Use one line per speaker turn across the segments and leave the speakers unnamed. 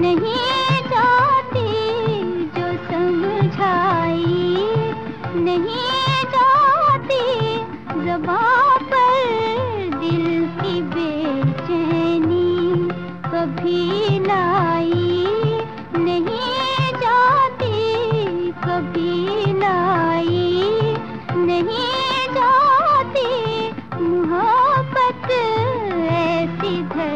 नहीं जाती जो समझाई। नहीं जाती जबा पर दिल की बेचैनी कभी लाई नहीं जाती कभी लाई नहीं जाती मोहब्बत ऐसी धर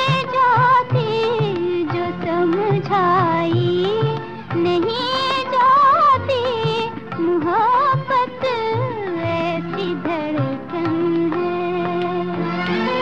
了。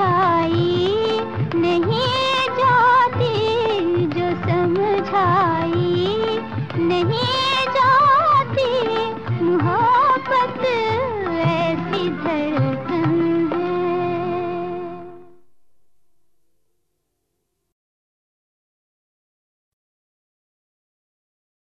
समझाई नहीं जाती जो समझाई नहीं जाती मोहब्बत ऐसी धर